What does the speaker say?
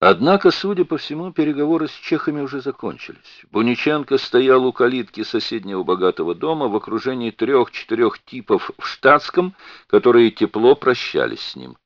Однако, судя по всему, переговоры с чехами уже закончились. Буниченко стоял у калитки соседнего богатого дома в окружении трех-четырех типов в штатском, которые тепло прощались с ним.